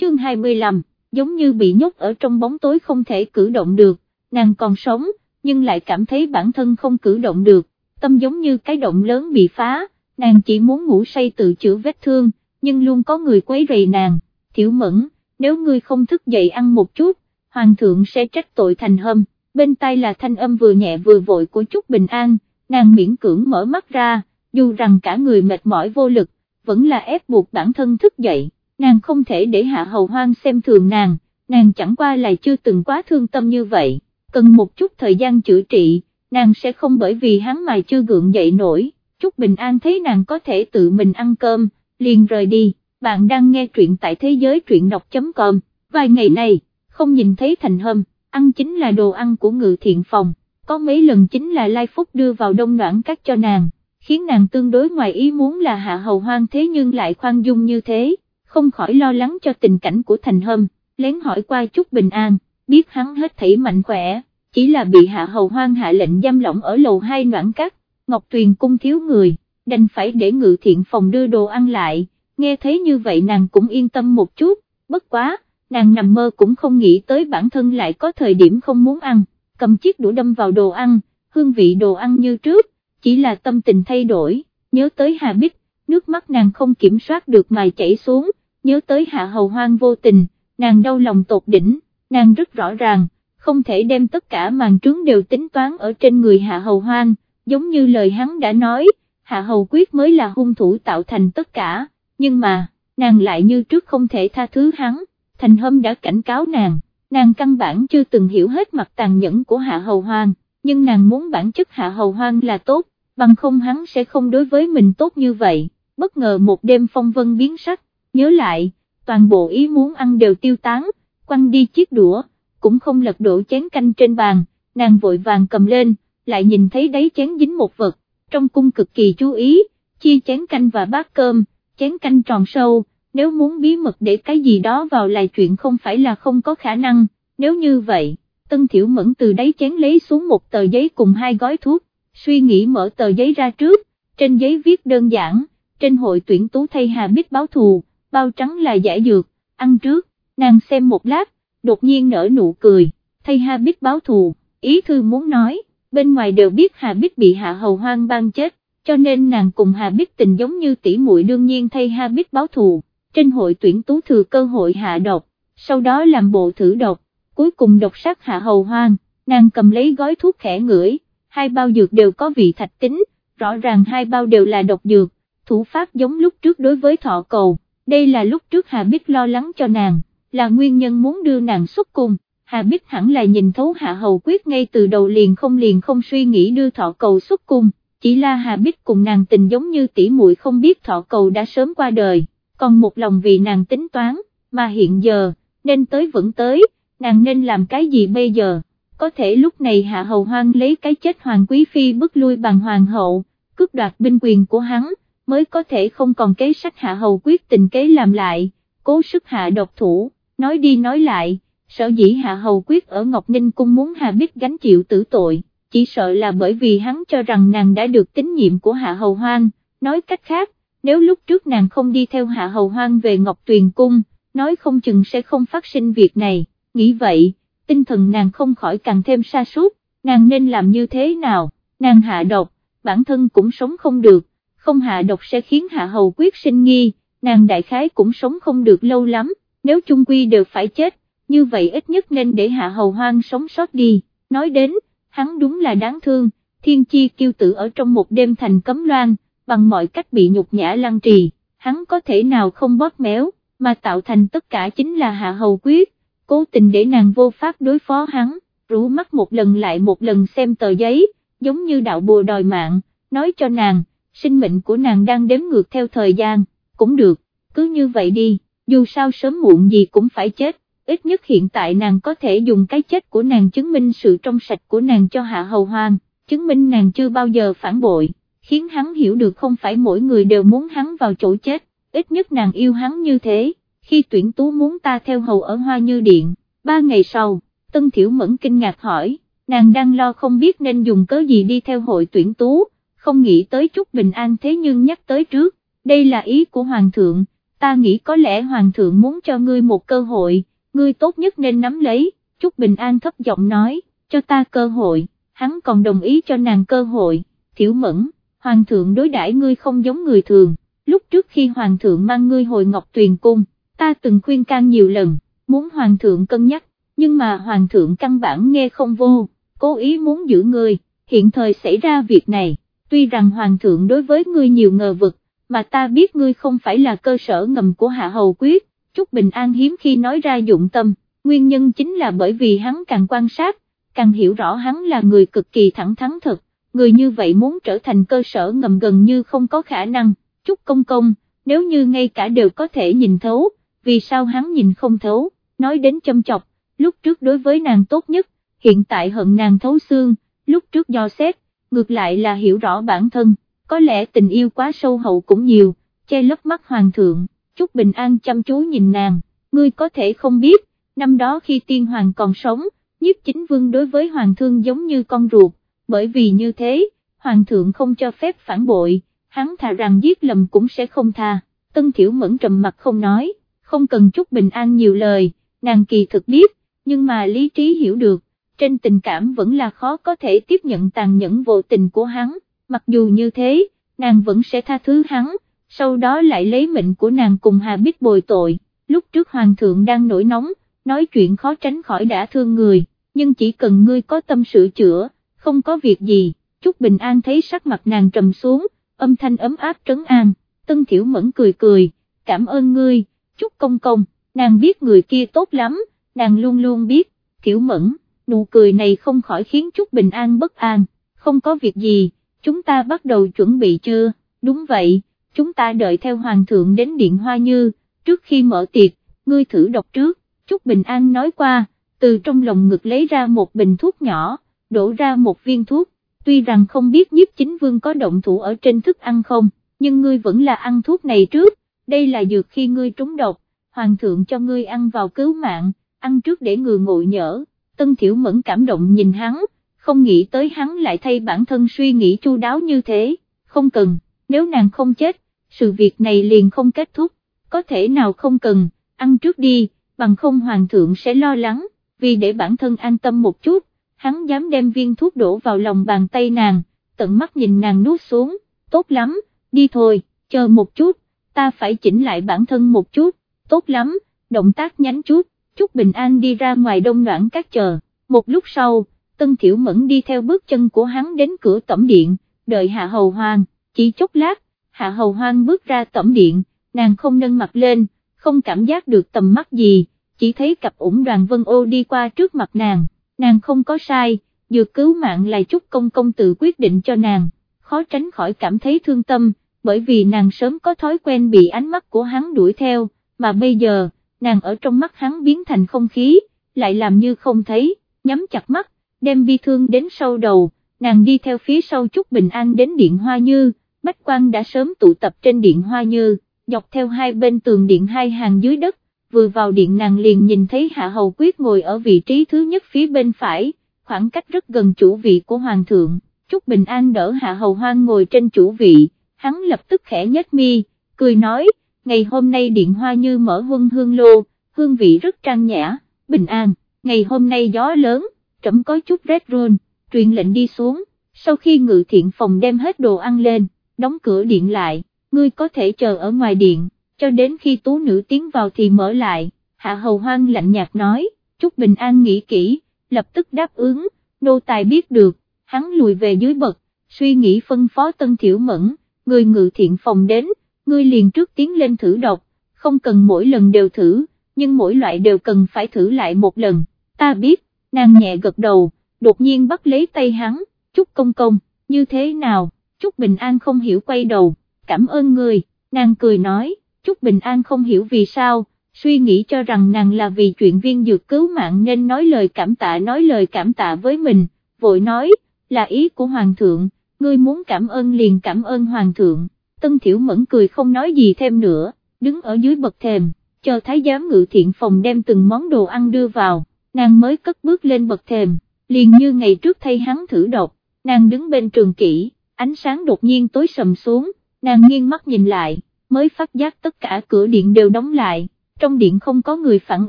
chương 25, giống như bị nhốt ở trong bóng tối không thể cử động được, nàng còn sống, nhưng lại cảm thấy bản thân không cử động được, tâm giống như cái động lớn bị phá, nàng chỉ muốn ngủ say tự chữa vết thương, nhưng luôn có người quấy rầy nàng, thiểu mẫn, nếu ngươi không thức dậy ăn một chút, hoàng thượng sẽ trách tội thành hâm, bên tai là thanh âm vừa nhẹ vừa vội của chút bình an, nàng miễn cưỡng mở mắt ra, dù rằng cả người mệt mỏi vô lực, vẫn là ép buộc bản thân thức dậy, nàng không thể để hạ hầu hoang xem thường nàng, nàng chẳng qua là chưa từng quá thương tâm như vậy, cần một chút thời gian chữa trị, nàng sẽ không bởi vì hắn mà chưa gượng dậy nổi, chút bình an thấy nàng có thể tự mình ăn cơm, liền rời đi, bạn đang nghe truyện tại thế giới truyện đọc.com, vài ngày này, không nhìn thấy thành hâm, ăn chính là đồ ăn của ngự thiện phòng, có mấy lần chính là Lai Phúc đưa vào đông noãn cắt cho nàng, khiến nàng tương đối ngoài ý muốn là hạ hầu hoang thế nhưng lại khoan dung như thế, không khỏi lo lắng cho tình cảnh của thành hâm, lén hỏi qua chút bình an, biết hắn hết thảy mạnh khỏe, chỉ là bị hạ hầu hoang hạ lệnh giam lỏng ở lầu hai noãn cắt, Ngọc Tuyền cung thiếu người, đành phải để ngự thiện phòng đưa đồ ăn lại, nghe thấy như vậy nàng cũng yên tâm một chút, bất quá, nàng nằm mơ cũng không nghĩ tới bản thân lại có thời điểm không muốn ăn, cầm chiếc đũa đâm vào đồ ăn, hương vị đồ ăn như trước, chỉ là tâm tình thay đổi, nhớ tới Hà Bích, nước mắt nàng không kiểm soát được mà chảy xuống, nhớ tới Hạ Hầu Hoang vô tình, nàng đau lòng tột đỉnh, nàng rất rõ ràng, không thể đem tất cả màn trướng đều tính toán ở trên người Hạ Hầu Hoang, giống như lời hắn đã nói, Hạ Hầu Quyết mới là hung thủ tạo thành tất cả, nhưng mà, nàng lại như trước không thể tha thứ hắn, thành hâm đã cảnh cáo nàng, nàng căn bản chưa từng hiểu hết mặt tàn nhẫn của Hạ Hầu Hoang, nhưng nàng muốn bản chất Hạ Hầu Hoang là tốt, bằng không hắn sẽ không đối với mình tốt như vậy, bất ngờ một đêm phong vân biến sắc, nhớ lại, toàn bộ ý muốn ăn đều tiêu tán, quăng đi chiếc đũa, cũng không lật đổ chén canh trên bàn, nàng vội vàng cầm lên, lại nhìn thấy đáy chén dính một vật, trong cung cực kỳ chú ý, chia chén canh và bát cơm, chén canh tròn sâu, nếu muốn bí mật để cái gì đó vào là chuyện không phải là không có khả năng, nếu như vậy, Tân Thiểu Mẫn từ đáy chén lấy xuống một tờ giấy cùng hai gói thuốc, suy nghĩ mở tờ giấy ra trước, trên giấy viết đơn giản, trên hội tuyển tú thay Hà Bích báo thù, bao trắng là giải dược, ăn trước, nàng xem một lát, đột nhiên nở nụ cười, thay Hà Bích báo thù, ý thư muốn nói, bên ngoài đều biết Hà Bích bị Hạ Hầu Hoang ban chết, cho nên nàng cùng Hà Bích tình giống như tỷ muội đương nhiên thay Hà Bích báo thù, trên hội tuyển tú thừa cơ hội hạ độc, sau đó làm bộ thử độc, cuối cùng độc sát Hạ Hầu Hoang, nàng cầm lấy gói thuốc khẽ ngửi, hai bao dược đều có vị thạch tính, rõ ràng hai bao đều là độc dược, thủ pháp giống lúc trước đối với thọ cầu, đây là lúc trước Hà Bích lo lắng cho nàng, là nguyên nhân muốn đưa nàng xuất cung. Hà Bích hẳn là nhìn thấu Hạ Hầu Quyết ngay từ đầu liền không liền không suy nghĩ đưa thọ cầu xuất cung, chỉ là Hà Bích cùng nàng tình giống như tỷ muội không biết thọ cầu đã sớm qua đời, còn một lòng vì nàng tính toán, mà hiện giờ, nên tới vẫn tới, nàng nên làm cái gì bây giờ, có thể lúc này Hạ Hầu Hoang lấy cái chết Hoàng Quý Phi bức lui bằng Hoàng hậu, cướp đoạt binh quyền của hắn, mới có thể không còn kế sách Hạ Hầu quyết tình kế làm lại, cố sức hạ độc thủ, nói đi nói lại sở dĩ Hạ Hầu Quyết ở Ngọc Ninh Cung muốn Hà Bích gánh chịu tử tội, chỉ sợ là bởi vì hắn cho rằng nàng đã được tín nhiệm của Hạ Hầu Hoang, nói cách khác, nếu lúc trước nàng không đi theo Hạ Hầu Hoang về Ngọc Tuyền Cung, nói không chừng sẽ không phát sinh việc này, nghĩ vậy, tinh thần nàng không khỏi càng thêm sa sút nàng nên làm như thế nào, nàng hạ độc, bản thân cũng sống không được, không hạ độc sẽ khiến Hạ Hầu Quyết sinh nghi, nàng đại khái cũng sống không được lâu lắm, nếu chung quy đều phải chết như vậy ít nhất nên để hạ hầu hoang sống sót đi, nói đến, hắn đúng là đáng thương, thiên chi kiêu tử ở trong một đêm thành cấm loan, bằng mọi cách bị nhục nhã lăng trì, hắn có thể nào không bóp méo, mà tạo thành tất cả chính là hạ hầu quyết, cố tình để nàng vô pháp đối phó hắn, rủ mắt một lần lại một lần xem tờ giấy, giống như đạo bùa đòi mạng, nói cho nàng, sinh mệnh của nàng đang đếm ngược theo thời gian, cũng được, cứ như vậy đi, dù sao sớm muộn gì cũng phải chết ít nhất hiện tại nàng có thể dùng cái chết của nàng chứng minh sự trong sạch của nàng cho hạ hầu hoang, chứng minh nàng chưa bao giờ phản bội, khiến hắn hiểu được không phải mỗi người đều muốn hắn vào chỗ chết, ít nhất nàng yêu hắn như thế, khi tuyển tú muốn ta theo hầu ở hoa như điện, ba ngày sau, Tân Thiểu Mẫn kinh ngạc hỏi, nàng đang lo không biết nên dùng cớ gì đi theo hội tuyển tú, không nghĩ tới chút bình an thế nhưng nhắc tới trước, đây là ý của Hoàng thượng, ta nghĩ có lẽ hoàng thượng muốn cho ngươi một cơ hội, ngươi tốt nhất nên nắm lấy, chút Bình An thấp giọng nói, cho ta cơ hội, hắn còn đồng ý cho nàng cơ hội, thiểu mẫn, hoàng thượng đối đãi ngươi không giống người thường, lúc trước khi hoàng thượng mang ngươi hồi ngọc tuyền cung, ta từng khuyên can nhiều lần, muốn hoàng thượng cân nhắc, nhưng mà hoàng thượng căn bản nghe không vô, cố ý muốn giữ ngươi, hiện thời xảy ra việc này, tuy rằng hoàng thượng đối với ngươi nhiều ngờ vực, mà ta biết ngươi không phải là cơ sở ngầm của hạ hầu quyết, Trúc Bình An hiếm khi nói ra dụng tâm, nguyên nhân chính là bởi vì hắn càng quan sát, càng hiểu rõ hắn là người cực kỳ thẳng thắn thật, người như vậy muốn trở thành cơ sở ngầm gần như không có khả năng, Trúc Công Công, nếu như ngay cả đều có thể nhìn thấu, vì sao hắn nhìn không thấu, nói đến châm chọc, lúc trước đối với nàng tốt nhất, hiện tại hận nàng thấu xương, lúc trước do xét, ngược lại là hiểu rõ bản thân, có lẽ tình yêu quá sâu hậu cũng nhiều, che lấp mắt hoàng thượng, chúc bình an chăm chú nhìn nàng, ngươi có thể không biết, năm đó khi tiên hoàng còn sống, nhiếp chính vương đối với hoàng thương giống như con ruột, bởi vì như thế, hoàng thượng không cho phép phản bội, hắn thà rằng giết lầm cũng sẽ không tha, tân thiểu mẫn trầm mặt không nói, không cần Chúc bình an nhiều lời, nàng kỳ thực biết, nhưng mà lý trí hiểu được, trên tình cảm vẫn là khó có thể tiếp nhận tàn nhẫn vô tình của hắn, mặc dù như thế, nàng vẫn sẽ tha thứ hắn, sau đó lại lấy mệnh của nàng cùng Hà Bích bồi tội, lúc trước Hoàng thượng đang nổi nóng, nói chuyện khó tránh khỏi đã thương người, nhưng chỉ cần ngươi có tâm sửa chữa, không có việc gì, Trúc Bình An thấy sắc mặt nàng trầm xuống, âm thanh ấm áp trấn an, Tân Thiểu Mẫn cười cười, cảm ơn ngươi, Trúc Công Công, nàng biết người kia tốt lắm, nàng luôn luôn biết, Thiểu Mẫn, nụ cười này không khỏi khiến Trúc Bình An bất an, không có việc gì, chúng ta bắt đầu chuẩn bị chưa, đúng vậy, chúng ta đợi theo Hoàng thượng đến Điện Hoa Như, trước khi mở tiệc, ngươi thử đọc trước, Trúc Bình An nói qua, từ trong lòng ngực lấy ra một bình thuốc nhỏ, đổ ra một viên thuốc, tuy rằng không biết nhiếp chính vương có động thủ ở trên thức ăn không, nhưng ngươi vẫn là ăn thuốc này trước, đây là dược khi ngươi trúng độc, hoàng thượng cho ngươi ăn vào cứu mạng, ăn trước để người ngộ nhỡ, tân thiểu mẫn cảm động nhìn hắn, không nghĩ tới hắn lại thay bản thân suy nghĩ chu đáo như thế, không cần, nếu nàng không chết, sự việc này liền không kết thúc, có thể nào không cần, ăn trước đi, bằng không hoàng thượng sẽ lo lắng, vì để bản thân an tâm một chút, hắn dám đem viên thuốc đổ vào lòng bàn tay nàng, tận mắt nhìn nàng nuốt xuống, tốt lắm, đi thôi, chờ một chút, ta phải chỉnh lại bản thân một chút, tốt lắm, động tác nhánh chút, chúc bình an đi ra ngoài đông noãn các chờ, một lúc sau, Tân Thiểu Mẫn đi theo bước chân của hắn đến cửa tẩm điện, đợi Hạ Hầu Hoang, chỉ chốc lát, Hạ Hầu Hoang bước ra tẩm điện, nàng không nâng mặt lên, không cảm giác được tầm mắt gì, chỉ thấy cặp ủng đoàn vân ô đi qua trước mặt nàng, nàng không có sai, dược cứu mạng là chúc công công tự quyết định cho nàng, khó tránh khỏi cảm thấy thương tâm, bởi vì nàng sớm có thói quen bị ánh mắt của hắn đuổi theo, mà bây giờ, nàng ở trong mắt hắn biến thành không khí, lại làm như không thấy, nhắm chặt mắt, đem bi thương đến sau đầu, nàng đi theo phía sau chút bình an đến điện hoa như, bách quan đã sớm tụ tập trên điện hoa như, dọc theo hai bên tường điện hai hàng dưới đất, vừa vào điện nàng liền nhìn thấy Hạ Hầu Quyết ngồi ở vị trí thứ nhất phía bên phải, khoảng cách rất gần chủ vị của Hoàng thượng, chút Bình An đỡ Hạ Hầu Hoang ngồi trên chủ vị, hắn lập tức khẽ nhếch mi, cười nói, ngày hôm nay điện hoa như mở huân hương lô, hương vị rất trang nhã, Bình An, ngày hôm nay gió lớn, trẫm có chút rét run, truyền lệnh đi xuống, sau khi ngự thiện phòng đem hết đồ ăn lên, đóng cửa điện lại, ngươi có thể chờ ở ngoài điện cho đến khi tú nữ tiến vào thì mở lại, hạ hầu hoang lạnh nhạt nói, chúc Bình An nghĩ kỹ, lập tức đáp ứng, nô tài biết được, hắn lùi về dưới bậc, suy nghĩ phân phó tân thiểu mẫn, người ngự thiện phòng đến, ngươi liền trước tiến lên thử độc, không cần mỗi lần đều thử, nhưng mỗi loại đều cần phải thử lại một lần, ta biết, nàng nhẹ gật đầu, đột nhiên bắt lấy tay hắn, chúc Công Công, như thế nào, Chúc Bình An không hiểu quay đầu, cảm ơn người, nàng cười nói, Chúc Bình An không hiểu vì sao, suy nghĩ cho rằng nàng là vì chuyện viên dược cứu mạng nên nói lời cảm tạ nói lời cảm tạ với mình, vội nói, là ý của Hoàng thượng, ngươi muốn cảm ơn liền cảm ơn Hoàng thượng, Tân Thiểu Mẫn cười không nói gì thêm nữa, đứng ở dưới bậc thềm, chờ thái giám ngự thiện phòng đem từng món đồ ăn đưa vào, nàng mới cất bước lên bậc thềm, liền như ngày trước thay hắn thử độc, nàng đứng bên trường kỹ, ánh sáng đột nhiên tối sầm xuống, nàng nghiêng mắt nhìn lại mới phát giác tất cả cửa điện đều đóng lại, trong điện không có người phản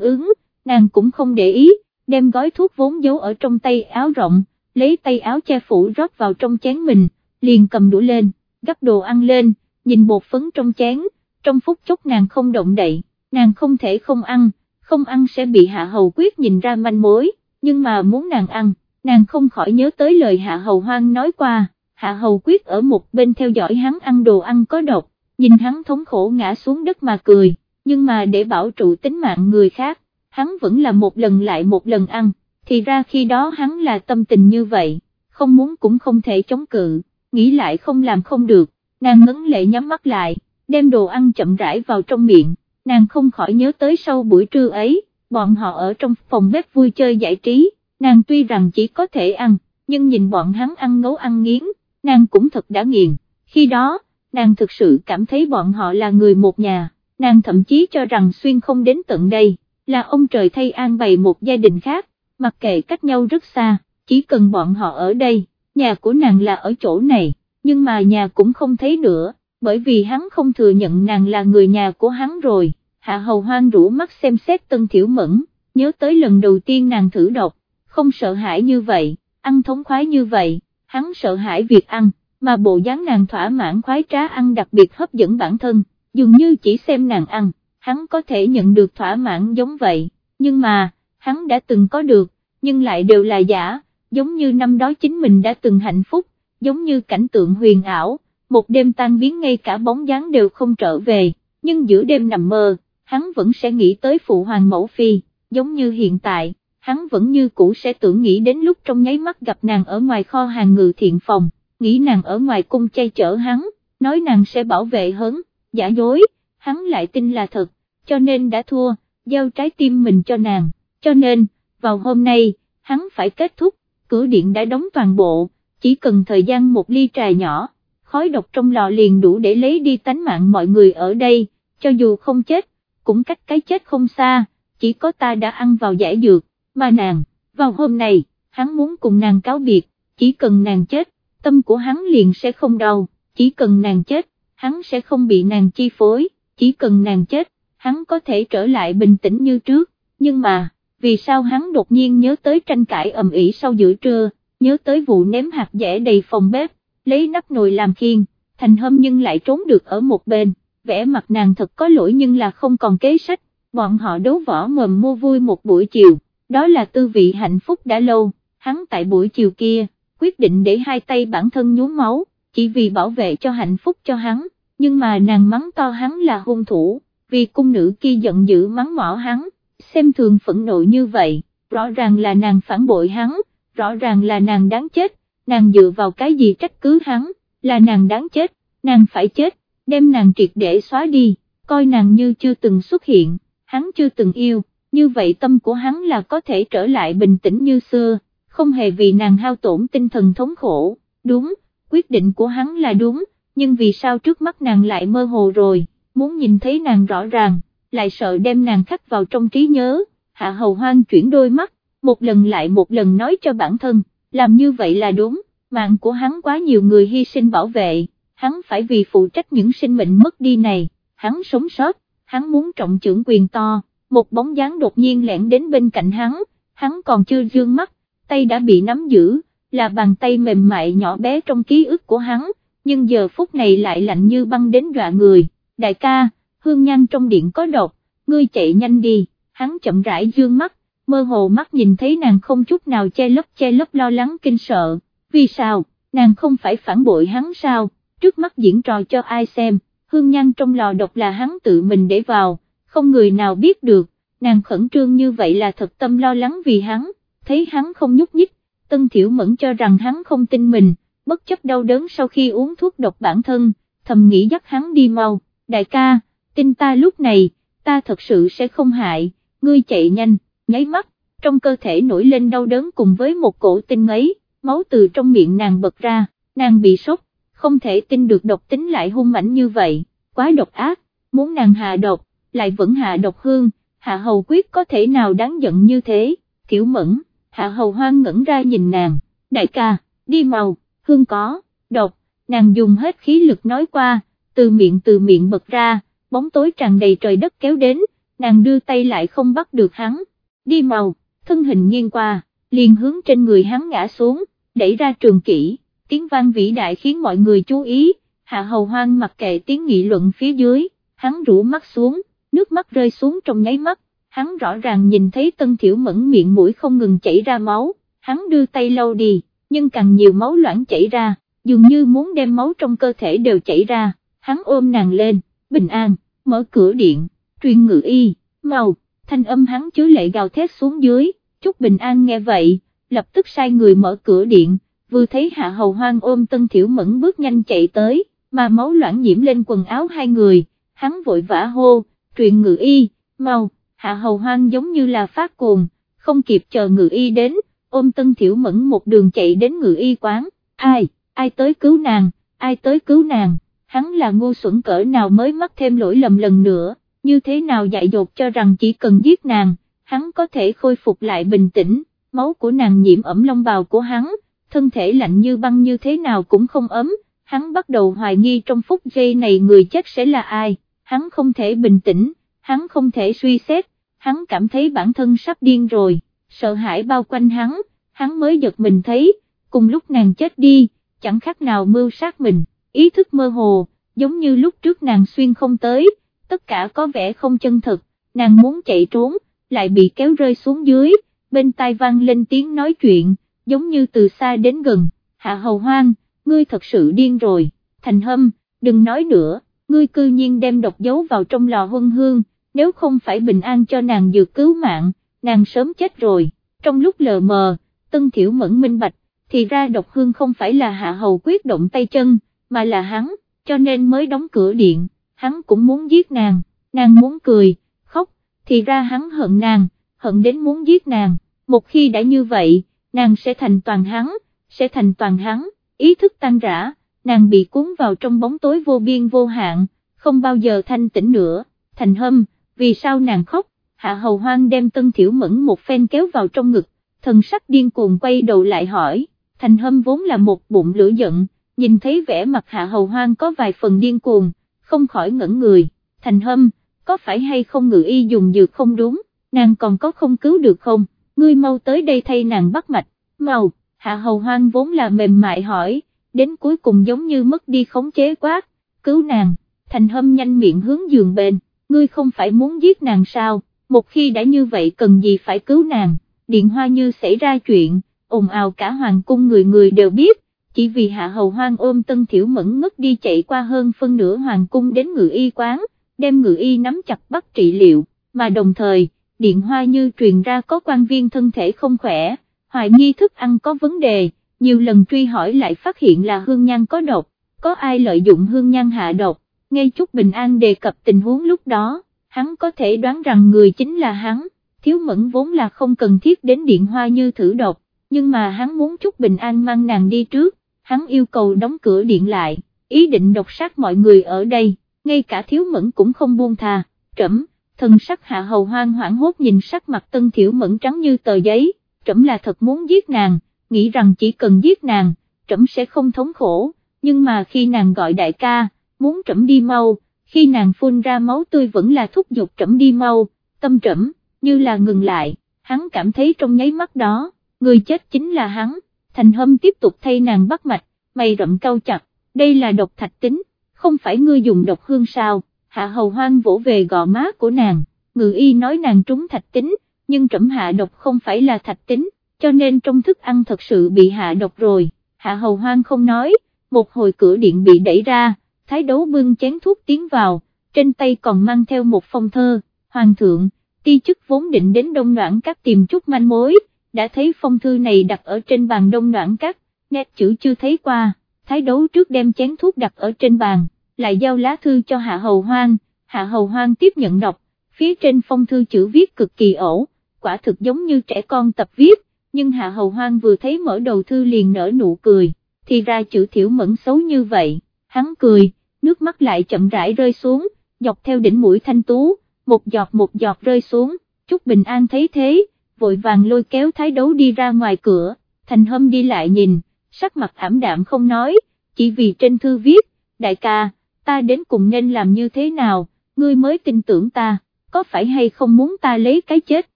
ứng, nàng cũng không để ý, đem gói thuốc vốn giấu ở trong tay áo rộng, lấy tay áo che phủ rót vào trong chén mình, liền cầm đũa lên, gắp đồ ăn lên, nhìn bột phấn trong chén, trong phút chốc nàng không động đậy, nàng không thể không ăn, không ăn sẽ bị hạ hầu quyết nhìn ra manh mối, nhưng mà muốn nàng ăn, nàng không khỏi nhớ tới lời hạ hầu hoang nói qua, hạ hầu quyết ở một bên theo dõi hắn ăn đồ ăn có độc, nhìn hắn thống khổ ngã xuống đất mà cười, nhưng mà để bảo trụ tính mạng người khác, hắn vẫn là một lần lại một lần ăn, thì ra khi đó hắn là tâm tình như vậy, không muốn cũng không thể chống cự, nghĩ lại không làm không được, nàng ngấn lệ nhắm mắt lại, đem đồ ăn chậm rãi vào trong miệng, nàng không khỏi nhớ tới sau buổi trưa ấy, bọn họ ở trong phòng bếp vui chơi giải trí, nàng tuy rằng chỉ có thể ăn, nhưng nhìn bọn hắn ăn ngấu ăn nghiến, nàng cũng thật đã nghiền, khi đó, nàng thực sự cảm thấy bọn họ là người một nhà, nàng thậm chí cho rằng xuyên không đến tận đây, là ông trời thay an bày một gia đình khác, mặc kệ cách nhau rất xa, chỉ cần bọn họ ở đây, nhà của nàng là ở chỗ này, nhưng mà nhà cũng không thấy nữa, bởi vì hắn không thừa nhận nàng là người nhà của hắn rồi, hạ hầu hoang rũ mắt xem xét tân thiểu mẫn, nhớ tới lần đầu tiên nàng thử độc, không sợ hãi như vậy, ăn thống khoái như vậy, hắn sợ hãi việc ăn, mà bộ dáng nàng thỏa mãn khoái trá ăn đặc biệt hấp dẫn bản thân, dường như chỉ xem nàng ăn, hắn có thể nhận được thỏa mãn giống vậy, nhưng mà, hắn đã từng có được, nhưng lại đều là giả, giống như năm đó chính mình đã từng hạnh phúc, giống như cảnh tượng huyền ảo, một đêm tan biến ngay cả bóng dáng đều không trở về, nhưng giữa đêm nằm mơ, hắn vẫn sẽ nghĩ tới phụ hoàng mẫu phi, giống như hiện tại, hắn vẫn như cũ sẽ tưởng nghĩ đến lúc trong nháy mắt gặp nàng ở ngoài kho hàng ngự thiện phòng, nghĩ nàng ở ngoài cung chay chở hắn, nói nàng sẽ bảo vệ hắn, giả dối, hắn lại tin là thật, cho nên đã thua, giao trái tim mình cho nàng, cho nên, vào hôm nay, hắn phải kết thúc, cửa điện đã đóng toàn bộ, chỉ cần thời gian một ly trà nhỏ, khói độc trong lò liền đủ để lấy đi tánh mạng mọi người ở đây, cho dù không chết, cũng cách cái chết không xa, chỉ có ta đã ăn vào giải dược, mà nàng, vào hôm nay, hắn muốn cùng nàng cáo biệt, chỉ cần nàng chết, tâm của hắn liền sẽ không đau, chỉ cần nàng chết, hắn sẽ không bị nàng chi phối, chỉ cần nàng chết, hắn có thể trở lại bình tĩnh như trước, nhưng mà, vì sao hắn đột nhiên nhớ tới tranh cãi ầm ĩ sau giữa trưa, nhớ tới vụ ném hạt dẻ đầy phòng bếp, lấy nắp nồi làm khiên, thành hâm nhưng lại trốn được ở một bên, vẻ mặt nàng thật có lỗi nhưng là không còn kế sách, bọn họ đấu võ mồm mua vui một buổi chiều, đó là tư vị hạnh phúc đã lâu, hắn tại buổi chiều kia, quyết định để hai tay bản thân nhuốm máu, chỉ vì bảo vệ cho hạnh phúc cho hắn, nhưng mà nàng mắng to hắn là hung thủ, vì cung nữ kia giận dữ mắng mỏ hắn, xem thường phẫn nộ như vậy, rõ ràng là nàng phản bội hắn, rõ ràng là nàng đáng chết, nàng dựa vào cái gì trách cứ hắn, là nàng đáng chết, nàng phải chết, đem nàng triệt để xóa đi, coi nàng như chưa từng xuất hiện, hắn chưa từng yêu, như vậy tâm của hắn là có thể trở lại bình tĩnh như xưa, không hề vì nàng hao tổn tinh thần thống khổ, đúng, quyết định của hắn là đúng, nhưng vì sao trước mắt nàng lại mơ hồ rồi, muốn nhìn thấy nàng rõ ràng, lại sợ đem nàng khắc vào trong trí nhớ, hạ hầu hoang chuyển đôi mắt, một lần lại một lần nói cho bản thân, làm như vậy là đúng, mạng của hắn quá nhiều người hy sinh bảo vệ, hắn phải vì phụ trách những sinh mệnh mất đi này, hắn sống sót, hắn muốn trọng trưởng quyền to, một bóng dáng đột nhiên lẻn đến bên cạnh hắn, hắn còn chưa dương mắt, tay đã bị nắm giữ, là bàn tay mềm mại nhỏ bé trong ký ức của hắn, nhưng giờ phút này lại lạnh như băng đến dọa người, đại ca, hương nhan trong điện có độc, ngươi chạy nhanh đi, hắn chậm rãi dương mắt, mơ hồ mắt nhìn thấy nàng không chút nào che lấp che lấp lo lắng kinh sợ, vì sao, nàng không phải phản bội hắn sao, trước mắt diễn trò cho ai xem, hương nhan trong lò độc là hắn tự mình để vào, không người nào biết được, nàng khẩn trương như vậy là thật tâm lo lắng vì hắn, thấy hắn không nhúc nhích, tân thiểu mẫn cho rằng hắn không tin mình, bất chấp đau đớn sau khi uống thuốc độc bản thân, thầm nghĩ dắt hắn đi mau, đại ca, tin ta lúc này, ta thật sự sẽ không hại, ngươi chạy nhanh, nháy mắt, trong cơ thể nổi lên đau đớn cùng với một cổ tinh ấy, máu từ trong miệng nàng bật ra, nàng bị sốc, không thể tin được độc tính lại hung mãnh như vậy, quá độc ác, muốn nàng hạ độc, lại vẫn hạ độc hương, hạ hầu quyết có thể nào đáng giận như thế, kiểu mẫn, hạ hầu hoang ngẩn ra nhìn nàng, đại ca, đi màu, hương có, độc, nàng dùng hết khí lực nói qua, từ miệng từ miệng bật ra, bóng tối tràn đầy trời đất kéo đến, nàng đưa tay lại không bắt được hắn, đi màu, thân hình nghiêng qua, liền hướng trên người hắn ngã xuống, đẩy ra trường kỹ, tiếng vang vĩ đại khiến mọi người chú ý, hạ hầu hoang mặc kệ tiếng nghị luận phía dưới, hắn rũ mắt xuống, nước mắt rơi xuống trong nháy mắt, hắn rõ ràng nhìn thấy tân thiểu mẫn miệng mũi không ngừng chảy ra máu, hắn đưa tay lau đi, nhưng càng nhiều máu loãng chảy ra, dường như muốn đem máu trong cơ thể đều chảy ra, hắn ôm nàng lên, bình an, mở cửa điện, truyền ngự y, màu, thanh âm hắn chứa lệ gào thét xuống dưới, chúc bình an nghe vậy, lập tức sai người mở cửa điện, vừa thấy hạ hầu hoang ôm tân thiểu mẫn bước nhanh chạy tới, mà máu loãng nhiễm lên quần áo hai người, hắn vội vã hô, truyền ngự y, mau, hạ hầu hoang giống như là phát cuồng, không kịp chờ ngự y đến, ôm tân thiểu mẫn một đường chạy đến ngự y quán, ai, ai tới cứu nàng, ai tới cứu nàng, hắn là ngu xuẩn cỡ nào mới mắc thêm lỗi lầm lần nữa, như thế nào dạy dột cho rằng chỉ cần giết nàng, hắn có thể khôi phục lại bình tĩnh, máu của nàng nhiễm ẩm lông bào của hắn, thân thể lạnh như băng như thế nào cũng không ấm, hắn bắt đầu hoài nghi trong phút giây này người chết sẽ là ai, hắn không thể bình tĩnh, hắn không thể suy xét, hắn cảm thấy bản thân sắp điên rồi, sợ hãi bao quanh hắn, hắn mới giật mình thấy, cùng lúc nàng chết đi, chẳng khác nào mưu sát mình, ý thức mơ hồ, giống như lúc trước nàng xuyên không tới, tất cả có vẻ không chân thực, nàng muốn chạy trốn, lại bị kéo rơi xuống dưới, bên tai vang lên tiếng nói chuyện, giống như từ xa đến gần, hạ hầu hoang, ngươi thật sự điên rồi, thành hâm, đừng nói nữa, ngươi cư nhiên đem độc dấu vào trong lò huân hương, nếu không phải bình an cho nàng dược cứu mạng, nàng sớm chết rồi, trong lúc lờ mờ, tân thiểu mẫn minh bạch, thì ra độc hương không phải là hạ hầu quyết động tay chân, mà là hắn, cho nên mới đóng cửa điện, hắn cũng muốn giết nàng, nàng muốn cười, khóc, thì ra hắn hận nàng, hận đến muốn giết nàng, một khi đã như vậy, nàng sẽ thành toàn hắn, sẽ thành toàn hắn, ý thức tan rã, nàng bị cuốn vào trong bóng tối vô biên vô hạn, không bao giờ thanh tỉnh nữa, thành hâm, vì sao nàng khóc, hạ hầu hoang đem tân thiểu mẫn một phen kéo vào trong ngực, thần sắc điên cuồng quay đầu lại hỏi, thành hâm vốn là một bụng lửa giận, nhìn thấy vẻ mặt hạ hầu hoang có vài phần điên cuồng, không khỏi ngẩn người, thành hâm, có phải hay không ngự y dùng dược không đúng, nàng còn có không cứu được không, ngươi mau tới đây thay nàng bắt mạch, mau, hạ hầu hoang vốn là mềm mại hỏi, đến cuối cùng giống như mất đi khống chế quá. cứu nàng, thành hâm nhanh miệng hướng giường bên, ngươi không phải muốn giết nàng sao, một khi đã như vậy cần gì phải cứu nàng, điện hoa như xảy ra chuyện, ồn ào cả hoàng cung người người đều biết, chỉ vì hạ hầu hoang ôm tân thiểu mẫn ngất đi chạy qua hơn phân nửa hoàng cung đến ngự y quán, đem ngự y nắm chặt bắt trị liệu, mà đồng thời, điện hoa như truyền ra có quan viên thân thể không khỏe, hoài nghi thức ăn có vấn đề, nhiều lần truy hỏi lại phát hiện là hương nhan có độc, có ai lợi dụng hương nhan hạ độc, ngay chút bình an đề cập tình huống lúc đó, hắn có thể đoán rằng người chính là hắn, thiếu mẫn vốn là không cần thiết đến điện hoa như thử độc, nhưng mà hắn muốn chút bình an mang nàng đi trước, hắn yêu cầu đóng cửa điện lại, ý định độc sát mọi người ở đây, ngay cả thiếu mẫn cũng không buông tha. trẫm, thần sắc hạ hầu hoang hoảng hốt nhìn sắc mặt tân thiểu mẫn trắng như tờ giấy, trẫm là thật muốn giết nàng, nghĩ rằng chỉ cần giết nàng, trẫm sẽ không thống khổ, nhưng mà khi nàng gọi đại ca, muốn trẫm đi mau, khi nàng phun ra máu tươi vẫn là thúc giục trẫm đi mau, tâm trẫm, như là ngừng lại, hắn cảm thấy trong nháy mắt đó, người chết chính là hắn, thành hâm tiếp tục thay nàng bắt mạch, mày rậm cau chặt, đây là độc thạch tính, không phải ngươi dùng độc hương sao, hạ hầu hoang vỗ về gò má của nàng, ngự y nói nàng trúng thạch tính, nhưng trẫm hạ độc không phải là thạch tính, cho nên trong thức ăn thật sự bị hạ độc rồi, hạ hầu hoang không nói, một hồi cửa điện bị đẩy ra, thái đấu bưng chén thuốc tiến vào, trên tay còn mang theo một phong thơ, hoàng thượng, ti chức vốn định đến đông noãn các tìm chút manh mối, đã thấy phong thư này đặt ở trên bàn đông noãn cắt, nét chữ chưa thấy qua, thái đấu trước đem chén thuốc đặt ở trên bàn, lại giao lá thư cho hạ hầu hoang, hạ hầu hoang tiếp nhận đọc, phía trên phong thư chữ viết cực kỳ ổ, quả thực giống như trẻ con tập viết, nhưng hạ hầu hoang vừa thấy mở đầu thư liền nở nụ cười, thì ra chữ thiểu mẫn xấu như vậy, hắn cười, nước mắt lại chậm rãi rơi xuống, dọc theo đỉnh mũi thanh tú, một giọt một giọt rơi xuống, chúc Bình An thấy thế, vội vàng lôi kéo thái đấu đi ra ngoài cửa, thành hâm đi lại nhìn, sắc mặt ảm đạm không nói, chỉ vì trên thư viết, đại ca, ta đến cùng nên làm như thế nào, ngươi mới tin tưởng ta, có phải hay không muốn ta lấy cái chết,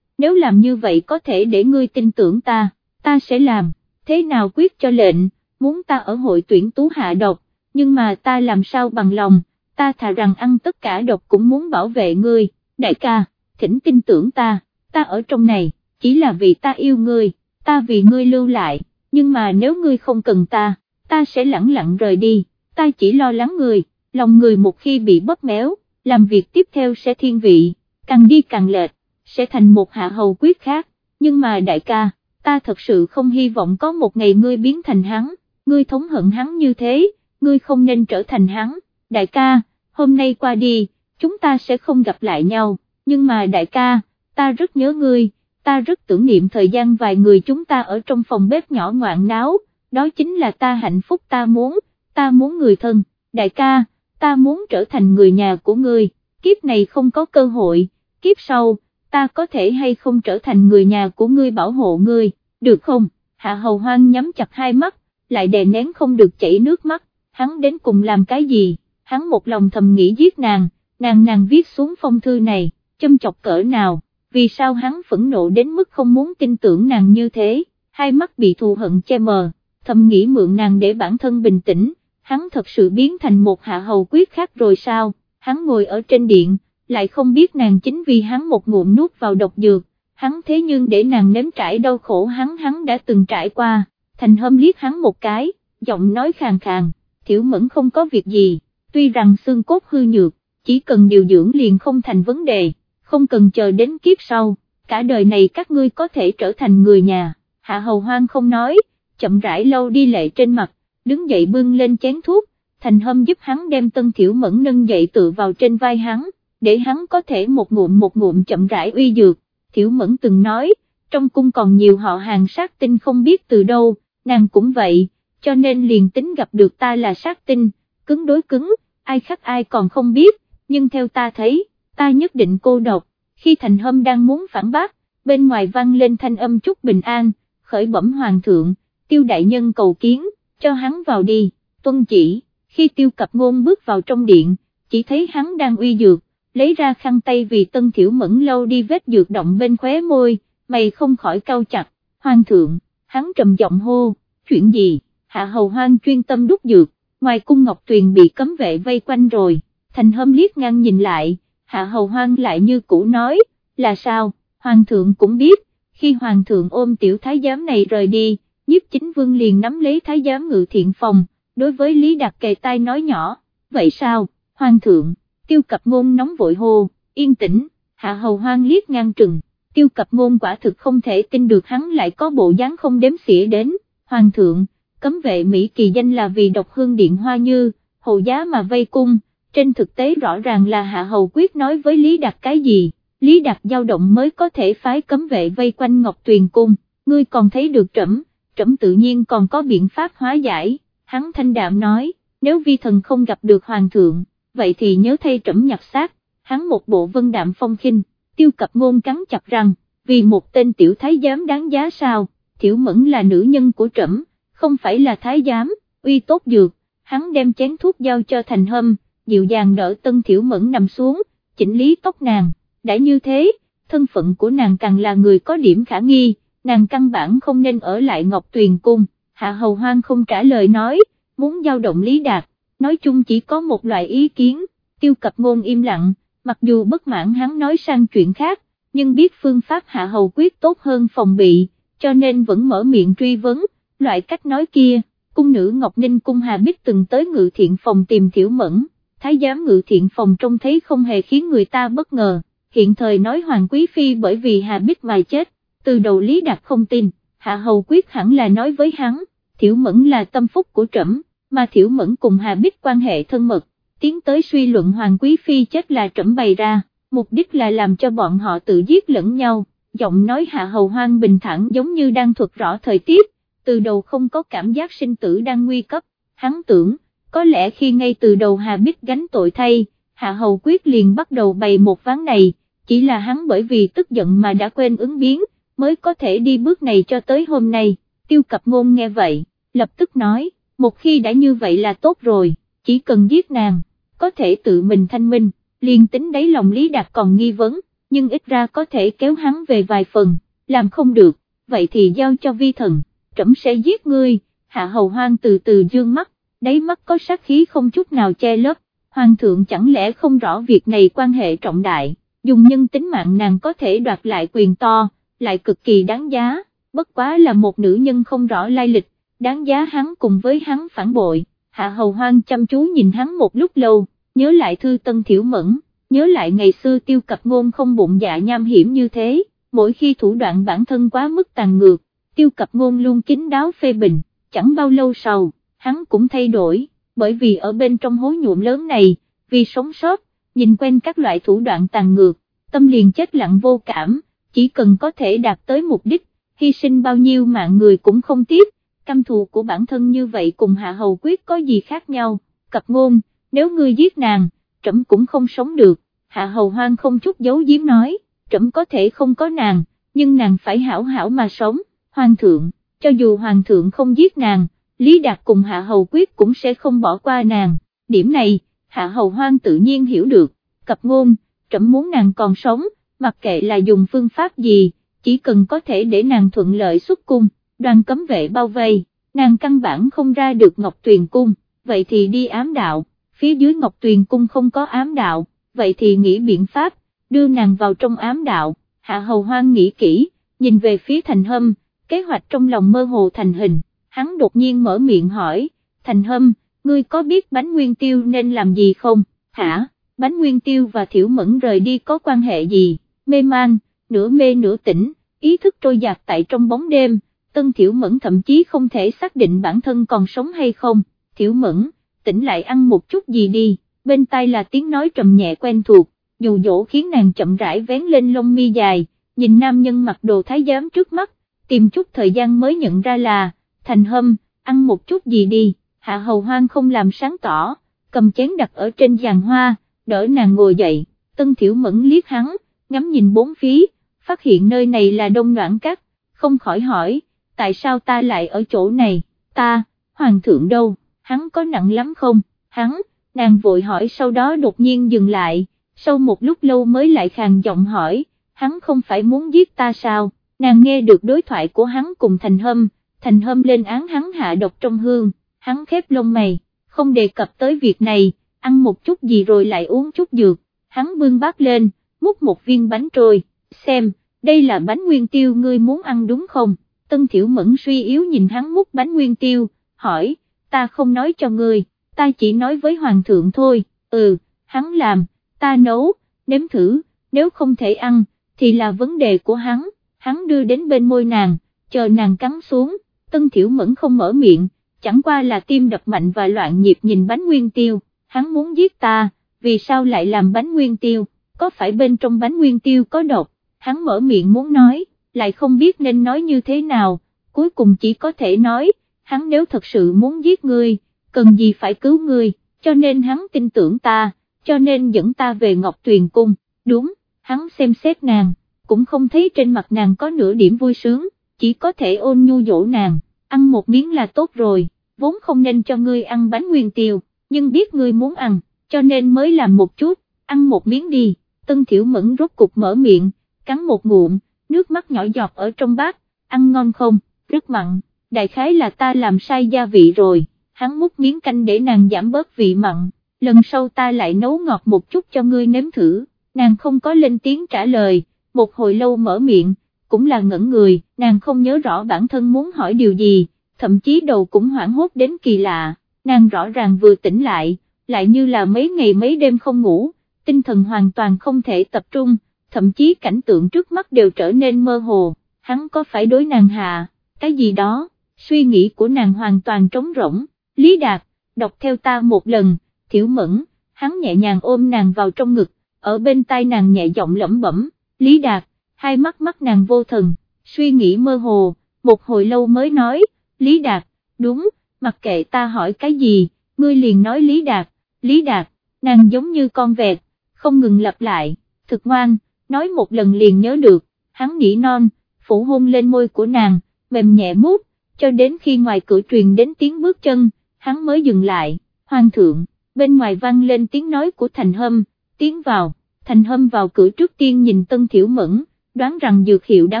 nếu làm như vậy có thể để ngươi tin tưởng ta, ta sẽ làm, thế nào quyết cho lệnh, muốn ta ở hội tuyển tú hạ độc, nhưng mà ta làm sao bằng lòng, ta thà rằng ăn tất cả độc cũng muốn bảo vệ ngươi, đại ca, thỉnh tin tưởng ta, ta ở trong này, chỉ là vì ta yêu ngươi, ta vì ngươi lưu lại, nhưng mà nếu ngươi không cần ta, ta sẽ lẳng lặng rời đi, ta chỉ lo lắng người, lòng người một khi bị bóp méo, làm việc tiếp theo sẽ thiên vị, càng đi càng lệch, sẽ thành một hạ hầu quyết khác, nhưng mà đại ca, ta thật sự không hy vọng có một ngày ngươi biến thành hắn, ngươi thống hận hắn như thế, ngươi không nên trở thành hắn, đại ca, hôm nay qua đi, chúng ta sẽ không gặp lại nhau, nhưng mà đại ca, ta rất nhớ ngươi, ta rất tưởng niệm thời gian vài người chúng ta ở trong phòng bếp nhỏ ngoạn náo, đó chính là ta hạnh phúc ta muốn, ta muốn người thân, đại ca, ta muốn trở thành người nhà của ngươi, kiếp này không có cơ hội, kiếp sau, ta có thể hay không trở thành người nhà của ngươi bảo hộ ngươi, được không, hạ hầu hoang nhắm chặt hai mắt, lại đè nén không được chảy nước mắt, hắn đến cùng làm cái gì, hắn một lòng thầm nghĩ giết nàng, nàng nàng viết xuống phong thư này, châm chọc cỡ nào, vì sao hắn phẫn nộ đến mức không muốn tin tưởng nàng như thế, hai mắt bị thù hận che mờ, thầm nghĩ mượn nàng để bản thân bình tĩnh, hắn thật sự biến thành một hạ hầu quyết khác rồi sao, hắn ngồi ở trên điện, lại không biết nàng chính vì hắn một ngụm nuốt vào độc dược, hắn thế nhưng để nàng nếm trải đau khổ hắn hắn đã từng trải qua, thành hâm liếc hắn một cái, giọng nói khàn khàn, thiểu mẫn không có việc gì, tuy rằng xương cốt hư nhược, chỉ cần điều dưỡng liền không thành vấn đề, không cần chờ đến kiếp sau, cả đời này các ngươi có thể trở thành người nhà, hạ hầu hoang không nói, chậm rãi lâu đi lệ trên mặt, đứng dậy bưng lên chén thuốc, thành hâm giúp hắn đem tân thiểu mẫn nâng dậy tự vào trên vai hắn, để hắn có thể một ngụm một ngụm chậm rãi uy dược, thiểu mẫn từng nói, trong cung còn nhiều họ hàng sát tinh không biết từ đâu, nàng cũng vậy, cho nên liền tính gặp được ta là sát tinh, cứng đối cứng, ai khác ai còn không biết, nhưng theo ta thấy, ta nhất định cô độc, khi thành hâm đang muốn phản bác, bên ngoài vang lên thanh âm chúc bình an, khởi bẩm hoàng thượng, tiêu đại nhân cầu kiến, cho hắn vào đi, tuân chỉ, khi tiêu cập ngôn bước vào trong điện, chỉ thấy hắn đang uy dược, lấy ra khăn tay vì tân thiểu mẫn lâu đi vết dược động bên khóe môi, mày không khỏi cau chặt, hoàng thượng, hắn trầm giọng hô, chuyện gì, hạ hầu hoang chuyên tâm đúc dược, ngoài cung ngọc tuyền bị cấm vệ vây quanh rồi, thành hâm liếc ngang nhìn lại, hạ hầu hoang lại như cũ nói, là sao, hoàng thượng cũng biết, khi hoàng thượng ôm tiểu thái giám này rời đi, nhiếp chính vương liền nắm lấy thái giám ngự thiện phòng, đối với Lý Đạt kề tai nói nhỏ, vậy sao, hoàng thượng, tiêu cập ngôn nóng vội hô, yên tĩnh, hạ hầu hoang liếc ngang trừng, tiêu cập ngôn quả thực không thể tin được hắn lại có bộ dáng không đếm xỉa đến, hoàng thượng, cấm vệ Mỹ kỳ danh là vì độc hương điện hoa như, hồ giá mà vây cung, trên thực tế rõ ràng là hạ hầu quyết nói với Lý Đạt cái gì, Lý Đạt dao động mới có thể phái cấm vệ vây quanh Ngọc Tuyền cung, ngươi còn thấy được trẫm, trẫm tự nhiên còn có biện pháp hóa giải, hắn thanh đạm nói, nếu vi thần không gặp được hoàng thượng, vậy thì nhớ thay trẫm nhặt xác, hắn một bộ vân đạm phong khinh, tiêu cập ngôn cắn chặt răng, vì một tên tiểu thái giám đáng giá sao, thiểu mẫn là nữ nhân của trẫm, không phải là thái giám, uy tốt dược, hắn đem chén thuốc giao cho thành hâm, dịu dàng đỡ tân thiểu mẫn nằm xuống, chỉnh lý tóc nàng, đã như thế, thân phận của nàng càng là người có điểm khả nghi, nàng căn bản không nên ở lại Ngọc Tuyền Cung, Hạ Hầu Hoang không trả lời nói, muốn giao động Lý Đạt, nói chung chỉ có một loại ý kiến, tiêu cập ngôn im lặng, mặc dù bất mãn hắn nói sang chuyện khác, nhưng biết phương pháp Hạ Hầu quyết tốt hơn phòng bị, cho nên vẫn mở miệng truy vấn, loại cách nói kia, cung nữ Ngọc Ninh cung Hà Bích từng tới ngự thiện phòng tìm thiểu mẫn, thái giám ngự thiện phòng trông thấy không hề khiến người ta bất ngờ, hiện thời nói Hoàng Quý Phi bởi vì Hà Bích mà chết, từ đầu Lý Đạt không tin, Hạ Hầu quyết hẳn là nói với hắn, Thiểu Mẫn là tâm phúc của trẫm, mà Thiểu Mẫn cùng Hà Bích quan hệ thân mật, tiến tới suy luận Hoàng Quý Phi chết là trẫm bày ra, mục đích là làm cho bọn họ tự giết lẫn nhau, giọng nói Hạ Hầu Hoang bình thản giống như đang thuật rõ thời tiết, từ đầu không có cảm giác sinh tử đang nguy cấp, hắn tưởng, có lẽ khi ngay từ đầu Hà Bích gánh tội thay, Hạ Hầu Quyết liền bắt đầu bày một ván này, chỉ là hắn bởi vì tức giận mà đã quên ứng biến, mới có thể đi bước này cho tới hôm nay, tiêu cập ngôn nghe vậy, lập tức nói, một khi đã như vậy là tốt rồi, chỉ cần giết nàng, có thể tự mình thanh minh, liền tính đấy lòng Lý Đạt còn nghi vấn, nhưng ít ra có thể kéo hắn về vài phần, làm không được, vậy thì giao cho vi thần, trẫm sẽ giết ngươi, hạ hầu hoang từ từ dương mắt, đáy mắt có sát khí không chút nào che lấp, hoàng thượng chẳng lẽ không rõ việc này quan hệ trọng đại, dùng nhân tính mạng nàng có thể đoạt lại quyền to, lại cực kỳ đáng giá, bất quá là một nữ nhân không rõ lai lịch, đáng giá hắn cùng với hắn phản bội, hạ hầu hoang chăm chú nhìn hắn một lúc lâu, nhớ lại thư tân thiểu mẫn, nhớ lại ngày xưa tiêu cập ngôn không bụng dạ nham hiểm như thế, mỗi khi thủ đoạn bản thân quá mức tàn ngược, tiêu cập ngôn luôn kín đáo phê bình, chẳng bao lâu sau, hắn cũng thay đổi, bởi vì ở bên trong hố nhuộm lớn này, vì sống sót, nhìn quen các loại thủ đoạn tàn ngược, tâm liền chết lặng vô cảm, chỉ cần có thể đạt tới mục đích, hy sinh bao nhiêu mạng người cũng không tiếc, căm thù của bản thân như vậy cùng hạ hầu quyết có gì khác nhau, cập ngôn, nếu ngươi giết nàng, trẫm cũng không sống được, hạ hầu hoang không chút giấu giếm nói, trẫm có thể không có nàng, nhưng nàng phải hảo hảo mà sống, hoàng thượng, cho dù hoàng thượng không giết nàng, Lý Đạt cùng hạ hầu quyết cũng sẽ không bỏ qua nàng, điểm này, hạ hầu hoang tự nhiên hiểu được, cập ngôn, trẫm muốn nàng còn sống, mặc kệ là dùng phương pháp gì, chỉ cần có thể để nàng thuận lợi xuất cung, đoàn cấm vệ bao vây, nàng căn bản không ra được Ngọc Tuyền Cung, vậy thì đi ám đạo, phía dưới Ngọc Tuyền Cung không có ám đạo, vậy thì nghĩ biện pháp, đưa nàng vào trong ám đạo, hạ hầu hoang nghĩ kỹ, nhìn về phía thành hâm, kế hoạch trong lòng mơ hồ thành hình, hắn đột nhiên mở miệng hỏi, thành hâm, ngươi có biết bánh nguyên tiêu nên làm gì không, hả, bánh nguyên tiêu và thiểu mẫn rời đi có quan hệ gì, mê man, nửa mê nửa tỉnh, ý thức trôi dạt tại trong bóng đêm, tân thiểu mẫn thậm chí không thể xác định bản thân còn sống hay không, thiểu mẫn, tỉnh lại ăn một chút gì đi, bên tai là tiếng nói trầm nhẹ quen thuộc, dù dỗ khiến nàng chậm rãi vén lên lông mi dài, nhìn nam nhân mặc đồ thái giám trước mắt, tìm chút thời gian mới nhận ra là, thành hâm, ăn một chút gì đi, hạ hầu hoang không làm sáng tỏ, cầm chén đặt ở trên giàn hoa, đỡ nàng ngồi dậy, tân thiểu mẫn liếc hắn, ngắm nhìn bốn phía, phát hiện nơi này là đông noãn cát, không khỏi hỏi, tại sao ta lại ở chỗ này, ta, hoàng thượng đâu, hắn có nặng lắm không, hắn, nàng vội hỏi sau đó đột nhiên dừng lại, sau một lúc lâu mới lại khàn giọng hỏi, hắn không phải muốn giết ta sao, nàng nghe được đối thoại của hắn cùng thành hâm, thành hâm lên án hắn hạ độc trong hương, hắn khép lông mày, không đề cập tới việc này, ăn một chút gì rồi lại uống chút dược, hắn bưng bát lên, múc một viên bánh trôi, xem, đây là bánh nguyên tiêu ngươi muốn ăn đúng không, tân thiểu mẫn suy yếu nhìn hắn múc bánh nguyên tiêu, hỏi, ta không nói cho ngươi, ta chỉ nói với hoàng thượng thôi, ừ, hắn làm, ta nấu, nếm thử, nếu không thể ăn, thì là vấn đề của hắn, hắn đưa đến bên môi nàng, chờ nàng cắn xuống, tân thiểu mẫn không mở miệng, chẳng qua là tim đập mạnh và loạn nhịp nhìn bánh nguyên tiêu, hắn muốn giết ta, vì sao lại làm bánh nguyên tiêu, có phải bên trong bánh nguyên tiêu có độc, hắn mở miệng muốn nói, lại không biết nên nói như thế nào, cuối cùng chỉ có thể nói, hắn nếu thật sự muốn giết ngươi, cần gì phải cứu ngươi, cho nên hắn tin tưởng ta, cho nên dẫn ta về Ngọc Tuyền Cung, đúng, hắn xem xét nàng, cũng không thấy trên mặt nàng có nửa điểm vui sướng, chỉ có thể ôn nhu dỗ nàng, ăn một miếng là tốt rồi, vốn không nên cho ngươi ăn bánh nguyên tiêu, nhưng biết ngươi muốn ăn, cho nên mới làm một chút, ăn một miếng đi, tân thiểu mẫn rốt cục mở miệng, cắn một ngụm, nước mắt nhỏ giọt ở trong bát, ăn ngon không, rất mặn, đại khái là ta làm sai gia vị rồi, hắn múc miếng canh để nàng giảm bớt vị mặn, lần sau ta lại nấu ngọt một chút cho ngươi nếm thử, nàng không có lên tiếng trả lời, một hồi lâu mở miệng, cũng là ngẩn người, nàng không nhớ rõ bản thân muốn hỏi điều gì, thậm chí đầu cũng hoảng hốt đến kỳ lạ, nàng rõ ràng vừa tỉnh lại, lại như là mấy ngày mấy đêm không ngủ, tinh thần hoàn toàn không thể tập trung, thậm chí cảnh tượng trước mắt đều trở nên mơ hồ, hắn có phải đối nàng hạ, cái gì đó, suy nghĩ của nàng hoàn toàn trống rỗng, Lý Đạt, đọc theo ta một lần, thiểu mẫn, hắn nhẹ nhàng ôm nàng vào trong ngực, ở bên tai nàng nhẹ giọng lẩm bẩm, Lý Đạt, hai mắt mắt nàng vô thần, suy nghĩ mơ hồ, một hồi lâu mới nói, Lý Đạt, đúng, mặc kệ ta hỏi cái gì, ngươi liền nói Lý Đạt, Lý Đạt, nàng giống như con vẹt, không ngừng lặp lại, thực ngoan, nói một lần liền nhớ được, hắn nghĩ non, phủ hôn lên môi của nàng, mềm nhẹ mút, cho đến khi ngoài cửa truyền đến tiếng bước chân, hắn mới dừng lại, hoàng thượng, bên ngoài vang lên tiếng nói của Thành Hâm, tiến vào, Thành Hâm vào cửa trước tiên nhìn Tân Thiểu Mẫn, đoán rằng dược hiệu đã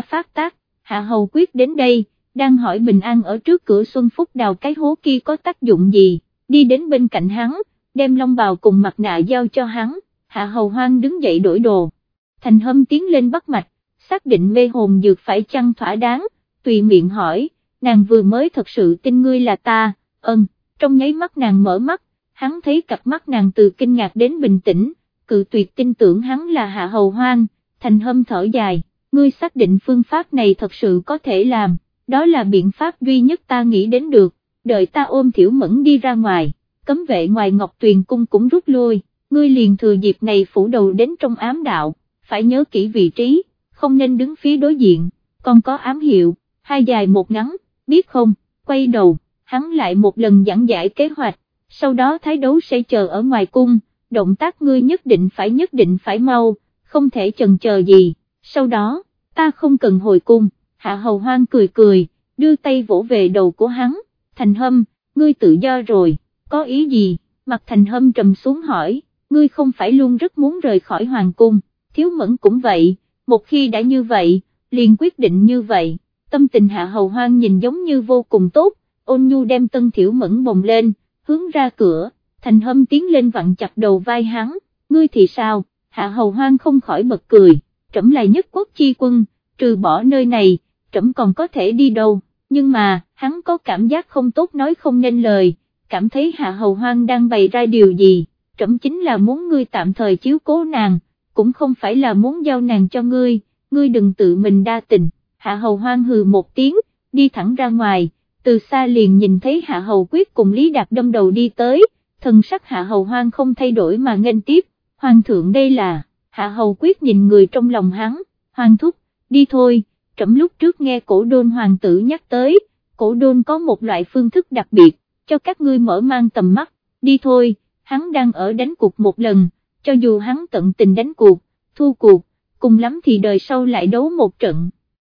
phát tác, Hạ Hầu Quyết đến đây, đang hỏi Bình An ở trước cửa Xuân Phúc đào cái hố kia có tác dụng gì, đi đến bên cạnh hắn, đem long bào cùng mặt nạ giao cho hắn, Hạ Hầu Hoang đứng dậy đổi đồ, Thành Hâm tiến lên bắt mạch, xác định mê hồn dược phải chăng thỏa đáng, tùy miệng hỏi, nàng vừa mới thật sự tin ngươi là ta, ơn, trong nháy mắt nàng mở mắt, hắn thấy cặp mắt nàng từ kinh ngạc đến bình tĩnh, cự tuyệt tin tưởng hắn là hạ hầu hoang, thành hâm thở dài, ngươi xác định phương pháp này thật sự có thể làm, đó là biện pháp duy nhất ta nghĩ đến được, đợi ta ôm thiểu mẫn đi ra ngoài, cấm vệ ngoài ngọc tuyền cung cũng rút lui, ngươi liền thừa dịp này phủ đầu đến trong ám đạo, phải nhớ kỹ vị trí, không nên đứng phía đối diện, còn có ám hiệu, hai dài một ngắn, biết không, quay đầu, hắn lại một lần giảng giải kế hoạch, sau đó thái đấu sẽ chờ ở ngoài cung, động tác ngươi nhất định phải nhất định phải mau, không thể chần chờ gì, sau đó, ta không cần hồi cung, hạ hầu hoang cười cười, đưa tay vỗ về đầu của hắn, thành hâm, ngươi tự do rồi, có ý gì, mặt thành hâm trầm xuống hỏi, ngươi không phải luôn rất muốn rời khỏi hoàng cung, thiếu mẫn cũng vậy, một khi đã như vậy, liền quyết định như vậy, tâm tình hạ hầu hoang nhìn giống như vô cùng tốt, ôn nhu đem tân thiểu mẫn bồng lên, hướng ra cửa, thành hâm tiến lên vặn chặt đầu vai hắn, ngươi thì sao, hạ hầu hoang không khỏi bật cười, trẫm là nhất quốc chi quân, trừ bỏ nơi này, trẫm còn có thể đi đâu, nhưng mà, hắn có cảm giác không tốt nói không nên lời, cảm thấy hạ hầu hoang đang bày ra điều gì, trẫm chính là muốn ngươi tạm thời chiếu cố nàng, cũng không phải là muốn giao nàng cho ngươi, ngươi đừng tự mình đa tình, hạ hầu hoang hừ một tiếng, đi thẳng ra ngoài, từ xa liền nhìn thấy hạ hầu quyết cùng Lý Đạt đâm đầu đi tới, thần sắc hạ hầu hoang không thay đổi mà nghênh tiếp, hoàng thượng đây là, hạ hầu quyết nhìn người trong lòng hắn, hoàng thúc, đi thôi, trẫm lúc trước nghe cổ đôn hoàng tử nhắc tới, cổ đôn có một loại phương thức đặc biệt, cho các ngươi mở mang tầm mắt, đi thôi, hắn đang ở đánh cuộc một lần, cho dù hắn tận tình đánh cuộc, thu cuộc, cùng lắm thì đời sau lại đấu một trận.